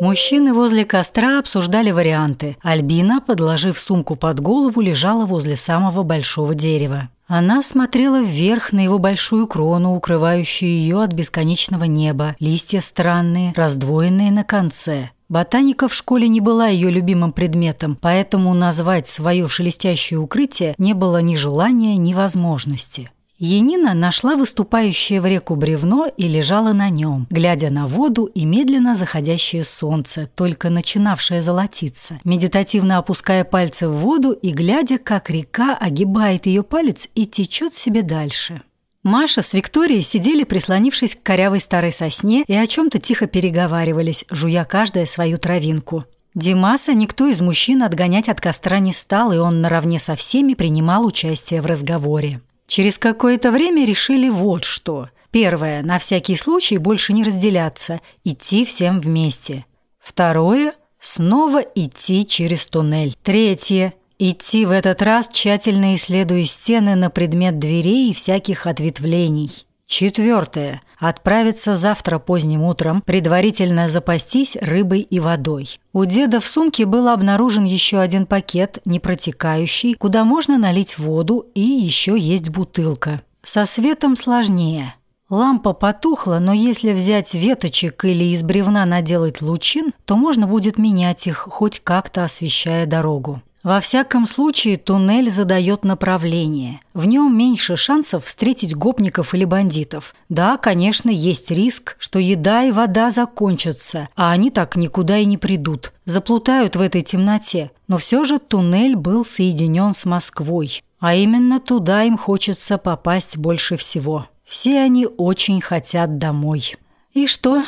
Мужчины возле костра обсуждали варианты. Альбина, подложив сумку под голову, лежала возле самого большого дерева. Она смотрела вверх на его большую крону, укрывающую ее от бесконечного неба, листья странные, раздвоенные на конце. Ботаника в школе не была ее любимым предметом, поэтому назвать свое шелестящее укрытие не было ни желания, ни возможности. Енина нашла выступающее в реку бревно и лежала на нем, глядя на воду и медленно заходящее солнце, только начинавшее золотиться, медитативно опуская пальцы в воду и глядя, как река огибает ее палец и течет себе дальше. Маша с Викторией сидели, прислонившись к корявой старой сосне, и о чем-то тихо переговаривались, жуя каждая свою травинку. Димаса никто из мужчин отгонять от костра не стал, и он наравне со всеми принимал участие в разговоре. Через какое-то время решили вот что. Первое, на всякий случай больше не разделяться, идти всем вместе. Второе, снова идти через туннель. Третье, идти в этот раз, тщательно исследуя стены на предмет дверей и всяких ответвлений. Четвертое. Отправиться завтра поздним утром, предварительно запастись рыбой и водой. У деда в сумке был обнаружен еще один пакет, не протекающий, куда можно налить воду и еще есть бутылка. Со светом сложнее. Лампа потухла, но если взять веточек или из бревна наделать лучин, то можно будет менять их, хоть как-то освещая дорогу. Во всяком случае, туннель задает направление. В нем меньше шансов встретить гопников или бандитов. Да, конечно, есть риск, что еда и вода закончатся, а они так никуда и не придут. Заплутают в этой темноте. Но все же туннель был соединен с Москвой. А именно туда им хочется попасть больше всего. Все они очень хотят домой. И что?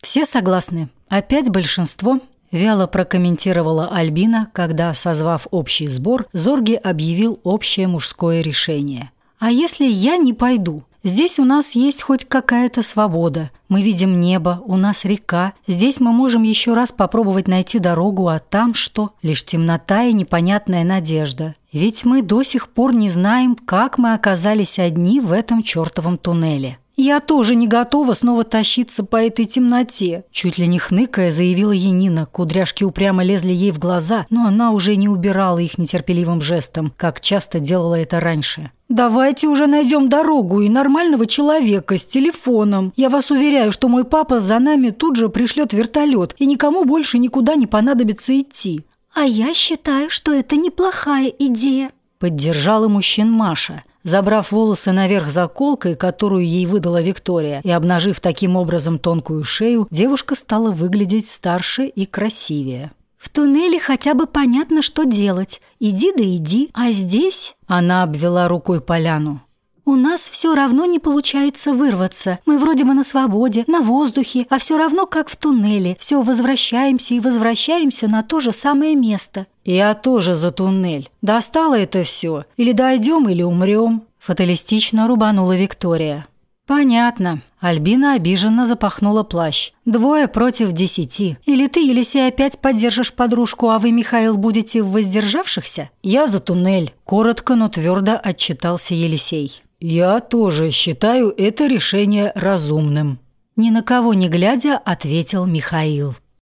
Все согласны. Опять большинство – Вяло прокомментировала Альбина, когда, созвав общий сбор, Зорги объявил общее мужское решение. «А если я не пойду? Здесь у нас есть хоть какая-то свобода. Мы видим небо, у нас река. Здесь мы можем еще раз попробовать найти дорогу, а там что? Лишь темнота и непонятная надежда. Ведь мы до сих пор не знаем, как мы оказались одни в этом чертовом туннеле». «Я тоже не готова снова тащиться по этой темноте», чуть ли не хныкая, заявила Енина. Кудряшки упрямо лезли ей в глаза, но она уже не убирала их нетерпеливым жестом, как часто делала это раньше. «Давайте уже найдем дорогу и нормального человека с телефоном. Я вас уверяю, что мой папа за нами тут же пришлет вертолет, и никому больше никуда не понадобится идти». «А я считаю, что это неплохая идея», – поддержала мужчин Маша – Забрав волосы наверх заколкой, которую ей выдала Виктория, и обнажив таким образом тонкую шею, девушка стала выглядеть старше и красивее. «В туннеле хотя бы понятно, что делать. Иди да иди. А здесь...» Она обвела рукой поляну. У нас все равно не получается вырваться. Мы вроде бы на свободе, на воздухе, а все равно как в туннеле. Все возвращаемся и возвращаемся на то же самое место. Я тоже за туннель. Достало это все. Или дойдем, или умрем. Фаталистично рубанула Виктория. «Понятно». Альбина обиженно запахнула плащ. «Двое против десяти. Или ты, Елисей, опять поддержишь подружку, а вы, Михаил, будете в воздержавшихся?» «Я за туннель», – коротко, но твердо отчитался Елисей. «Я тоже считаю это решение разумным», – ни на кого не глядя ответил Михаил.